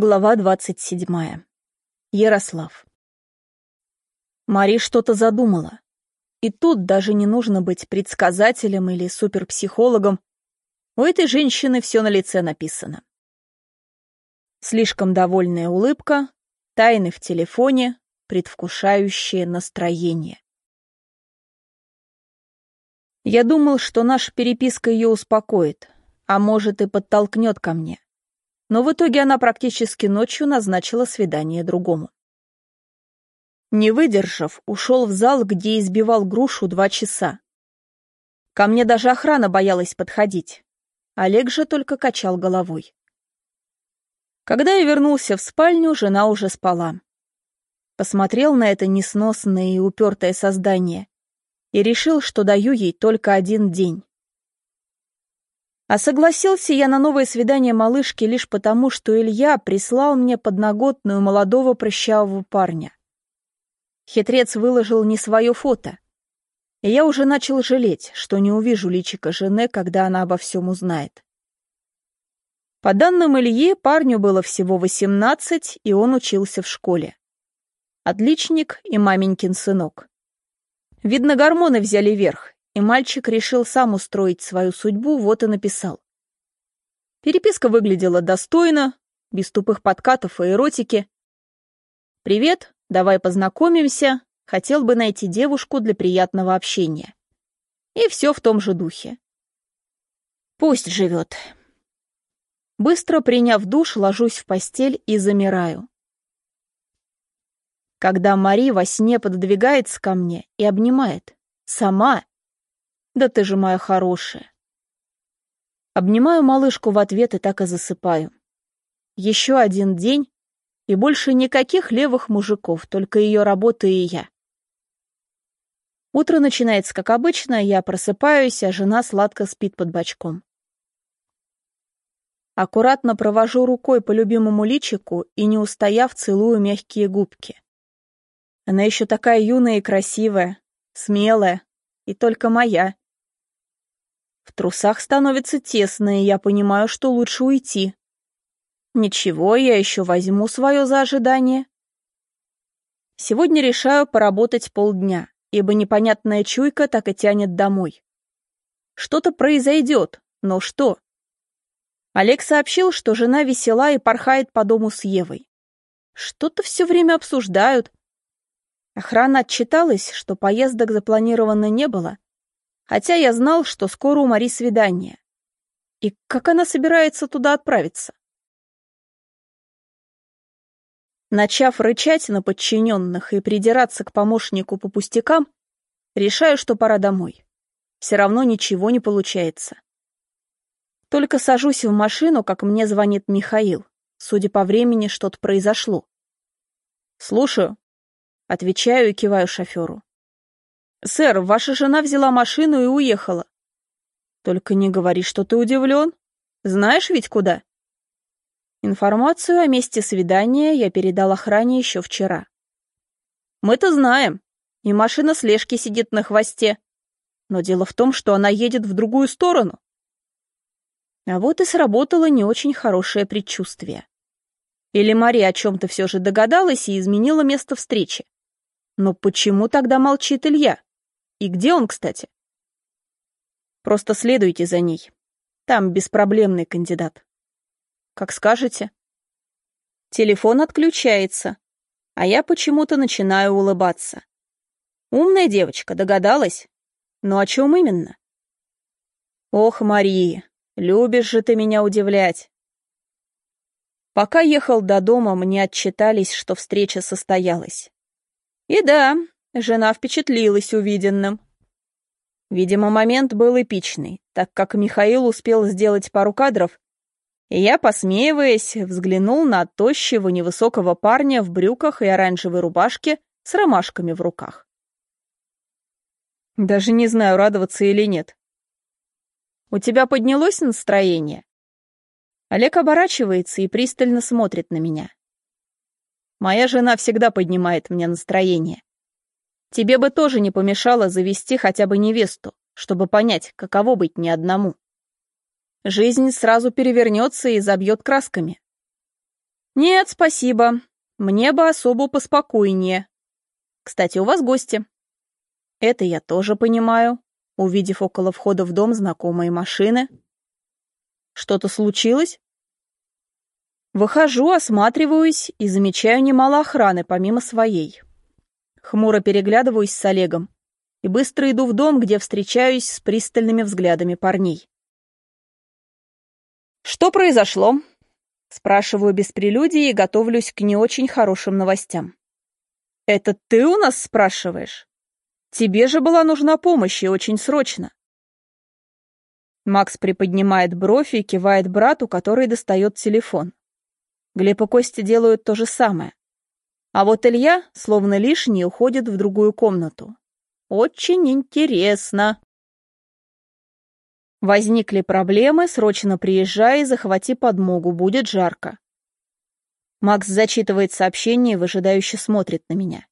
Глава двадцать седьмая. Ярослав. Мари что-то задумала. И тут даже не нужно быть предсказателем или суперпсихологом. У этой женщины все на лице написано. Слишком довольная улыбка, тайны в телефоне, предвкушающее настроение. Я думал, что наша переписка ее успокоит, а может и подтолкнет ко мне но в итоге она практически ночью назначила свидание другому. Не выдержав, ушел в зал, где избивал грушу два часа. Ко мне даже охрана боялась подходить. Олег же только качал головой. Когда я вернулся в спальню, жена уже спала. Посмотрел на это несносное и упертое создание и решил, что даю ей только один день. А согласился я на новое свидание малышки лишь потому, что Илья прислал мне подноготную молодого прыщавого парня. Хитрец выложил не свое фото. И я уже начал жалеть, что не увижу личика жены, когда она обо всем узнает. По данным Ильи, парню было всего восемнадцать, и он учился в школе. Отличник и маменькин сынок. Видно, гормоны взяли верх, и мальчик решил сам устроить свою судьбу, вот и написал. Переписка выглядела достойно, без тупых подкатов и эротики. «Привет, давай познакомимся, хотел бы найти девушку для приятного общения». И все в том же духе. Пусть живет. Быстро приняв душ, ложусь в постель и замираю. Когда Мари во сне пододвигается ко мне и обнимает. Сама. Да ты же моя хорошая. Обнимаю малышку в ответ и так и засыпаю. Еще один день, и больше никаких левых мужиков, только ее работа и я. Утро начинается как обычно, я просыпаюсь, а жена сладко спит под бочком. Аккуратно провожу рукой по любимому личику и, не устояв, целую мягкие губки. Она еще такая юная и красивая, смелая, и только моя. В трусах становится тесно, и я понимаю, что лучше уйти. Ничего, я еще возьму свое за ожидание. Сегодня решаю поработать полдня, ибо непонятная чуйка так и тянет домой. Что-то произойдет, но что? Олег сообщил, что жена весела и порхает по дому с Евой. Что-то все время обсуждают. Охрана отчиталась, что поездок запланировано не было, хотя я знал, что скоро у Мари свидание. И как она собирается туда отправиться? Начав рычать на подчиненных и придираться к помощнику по пустякам, решаю, что пора домой. Все равно ничего не получается. Только сажусь в машину, как мне звонит Михаил. Судя по времени, что-то произошло. «Слушаю», — отвечаю и киваю шоферу. «Сэр, ваша жена взяла машину и уехала». «Только не говори, что ты удивлен. Знаешь ведь куда?» Информацию о месте свидания я передал охране еще вчера. «Мы-то знаем, и машина слежки сидит на хвосте. Но дело в том, что она едет в другую сторону». А вот и сработало не очень хорошее предчувствие. Или Мария о чем-то все же догадалась и изменила место встречи. Но почему тогда молчит Илья? И где он, кстати? Просто следуйте за ней. Там беспроблемный кандидат. Как скажете. Телефон отключается, а я почему-то начинаю улыбаться. Умная девочка, догадалась? Но о чем именно? Ох, Мария, любишь же ты меня удивлять. Пока ехал до дома, мне отчитались, что встреча состоялась. И да, Жена впечатлилась увиденным. Видимо, момент был эпичный, так как Михаил успел сделать пару кадров, и я, посмеиваясь, взглянул на тощего невысокого парня в брюках и оранжевой рубашке с ромашками в руках. Даже не знаю, радоваться или нет. «У тебя поднялось настроение?» Олег оборачивается и пристально смотрит на меня. Моя жена всегда поднимает мне настроение. Тебе бы тоже не помешало завести хотя бы невесту, чтобы понять, каково быть не одному. Жизнь сразу перевернется и забьет красками. Нет, спасибо. Мне бы особо поспокойнее. Кстати, у вас гости. Это я тоже понимаю, увидев около входа в дом знакомые машины. Что-то случилось? Выхожу, осматриваюсь и замечаю немало охраны, помимо своей. Хмуро переглядываюсь с Олегом и быстро иду в дом, где встречаюсь с пристальными взглядами парней. «Что произошло?» Спрашиваю без прелюдии и готовлюсь к не очень хорошим новостям. «Это ты у нас спрашиваешь? Тебе же была нужна помощь и очень срочно». Макс приподнимает бровь и кивает брату, который достает телефон. Глеб и Костя делают то же самое. А вот Илья, словно лишний, уходит в другую комнату. Очень интересно. Возникли проблемы, срочно приезжай и захвати подмогу, будет жарко. Макс зачитывает сообщение и выжидающе смотрит на меня.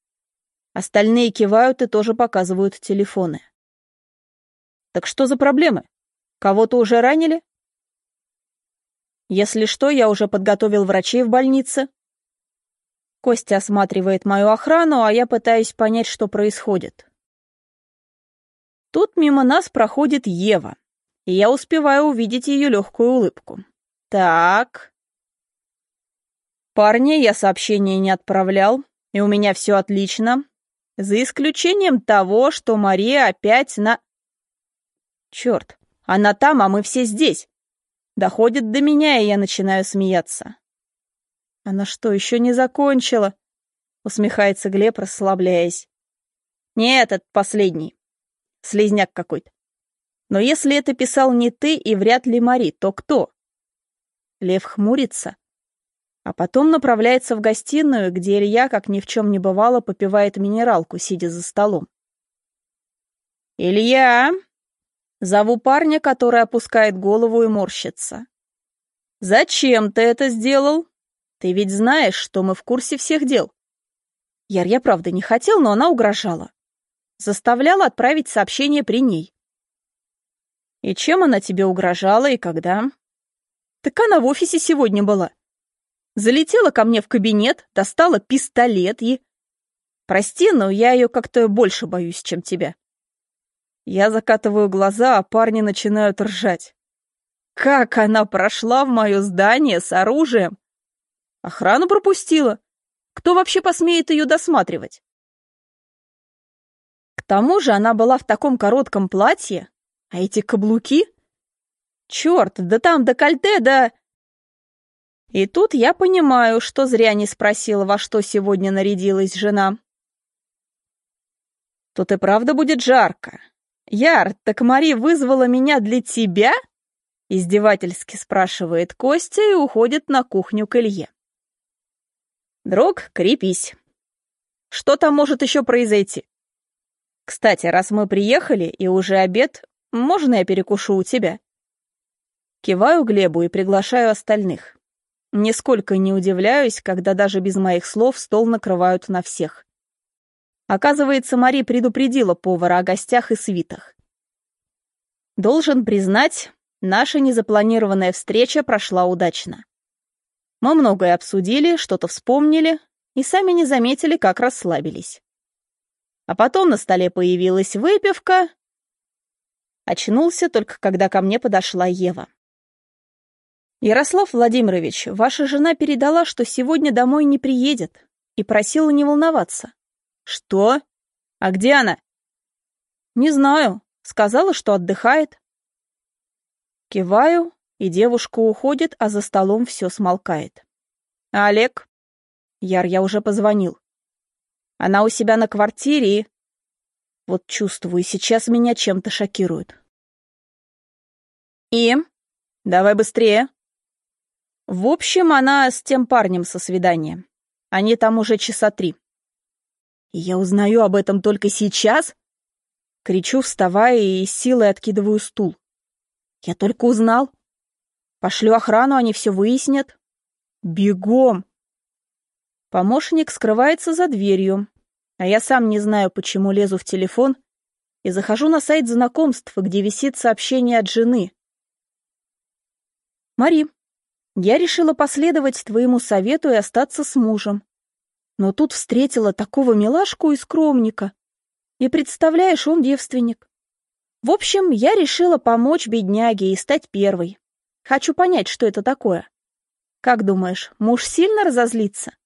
Остальные кивают и тоже показывают телефоны. Так что за проблемы? Кого-то уже ранили? Если что, я уже подготовил врачей в больнице. Костя осматривает мою охрану, а я пытаюсь понять, что происходит. Тут мимо нас проходит Ева и я успеваю увидеть ее легкую улыбку. Так. Парни, я сообщение не отправлял, и у меня все отлично, за исключением того, что Мария опять на... Черт, она там, а мы все здесь. Доходит до меня, и я начинаю смеяться. Она что, еще не закончила? Усмехается Глеб, расслабляясь. Нет, это последний. Слизняк какой-то. Но если это писал не ты и вряд ли Мари, то кто? Лев хмурится, а потом направляется в гостиную, где Илья, как ни в чем не бывало, попивает минералку, сидя за столом. «Илья!» Зову парня, который опускает голову и морщится. «Зачем ты это сделал? Ты ведь знаешь, что мы в курсе всех дел». Яр, я правда не хотел, но она угрожала. Заставляла отправить сообщение при ней. И чем она тебе угрожала и когда? Так она в офисе сегодня была. Залетела ко мне в кабинет, достала пистолет и... Прости, но я ее как-то больше боюсь, чем тебя. Я закатываю глаза, а парни начинают ржать. Как она прошла в мое здание с оружием? Охрану пропустила. Кто вообще посмеет ее досматривать? К тому же она была в таком коротком платье, а эти каблуки? Черт, да там декольте, да... И тут я понимаю, что зря не спросила, во что сегодня нарядилась жена. Тут и правда будет жарко. Яр, так Мари вызвала меня для тебя? Издевательски спрашивает Костя и уходит на кухню к Илье. Друг, крепись. Что там может еще произойти? Кстати, раз мы приехали и уже обед, можно я перекушу у тебя?» Киваю Глебу и приглашаю остальных. Нисколько не удивляюсь, когда даже без моих слов стол накрывают на всех. Оказывается, Мари предупредила повара о гостях и свитах. Должен признать, наша незапланированная встреча прошла удачно. Мы многое обсудили, что-то вспомнили и сами не заметили, как расслабились. А потом на столе появилась выпивка, Очнулся только, когда ко мне подошла Ева. «Ярослав Владимирович, ваша жена передала, что сегодня домой не приедет, и просила не волноваться». «Что? А где она?» «Не знаю. Сказала, что отдыхает». Киваю, и девушка уходит, а за столом все смолкает. «А Олег?» «Яр, я уже позвонил. Она у себя на квартире и...» Вот чувствую, сейчас меня чем-то шокируют. И? Давай быстрее. В общем, она с тем парнем со свидания. Они там уже часа три. И я узнаю об этом только сейчас? Кричу, вставая и силой откидываю стул. Я только узнал. Пошлю охрану, они все выяснят. Бегом! Помощник скрывается за дверью, а я сам не знаю, почему лезу в телефон и захожу на сайт знакомств, где висит сообщение от жены. «Мари, Я решила последовать твоему совету и остаться с мужем. Но тут встретила такого милашку и скромника. И представляешь, он девственник. В общем, я решила помочь бедняге и стать первой. Хочу понять, что это такое. Как думаешь, муж сильно разозлится?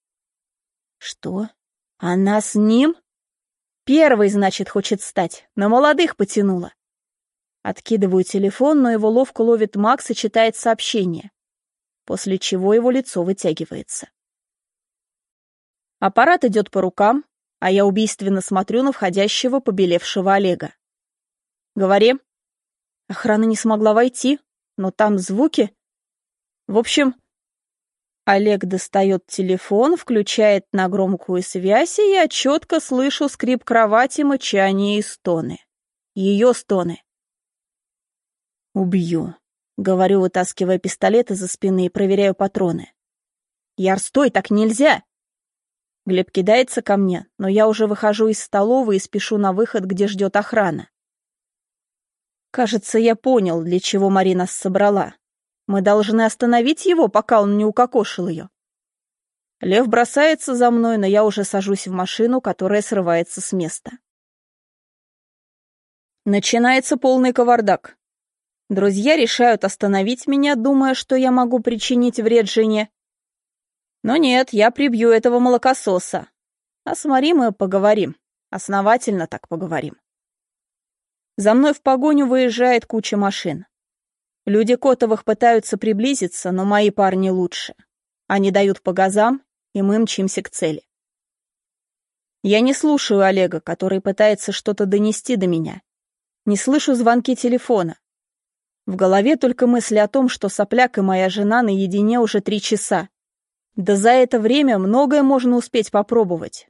Что? Она с ним? Первый, значит, хочет стать. На молодых потянула. Откидываю телефон, но его ловко ловит Макс и читает сообщение, после чего его лицо вытягивается. Аппарат идет по рукам, а я убийственно смотрю на входящего побелевшего Олега. Говори. Охрана не смогла войти, но там звуки. В общем, Олег достает телефон, включает на громкую связь, и я четко слышу скрип кровати, мычание и стоны. Ее стоны. «Убью», — говорю, вытаскивая пистолет из-за спины и проверяю патроны. «Яр, стой, так нельзя!» Глеб кидается ко мне, но я уже выхожу из столовой и спешу на выход, где ждет охрана. Кажется, я понял, для чего Марина собрала. Мы должны остановить его, пока он не укокошил ее. Лев бросается за мной, но я уже сажусь в машину, которая срывается с места. Начинается полный кавардак. Друзья решают остановить меня, думая, что я могу причинить вред жене. Но нет, я прибью этого молокососа. А с Мари мы поговорим. Основательно так поговорим. За мной в погоню выезжает куча машин. Люди Котовых пытаются приблизиться, но мои парни лучше. Они дают по газам, и мы мчимся к цели. Я не слушаю Олега, который пытается что-то донести до меня. Не слышу звонки телефона. В голове только мысли о том, что сопляк и моя жена наедине уже три часа. Да за это время многое можно успеть попробовать.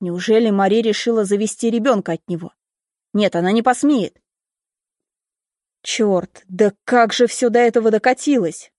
Неужели Мари решила завести ребенка от него? Нет, она не посмеет. Черт, да как же все до этого докатилось?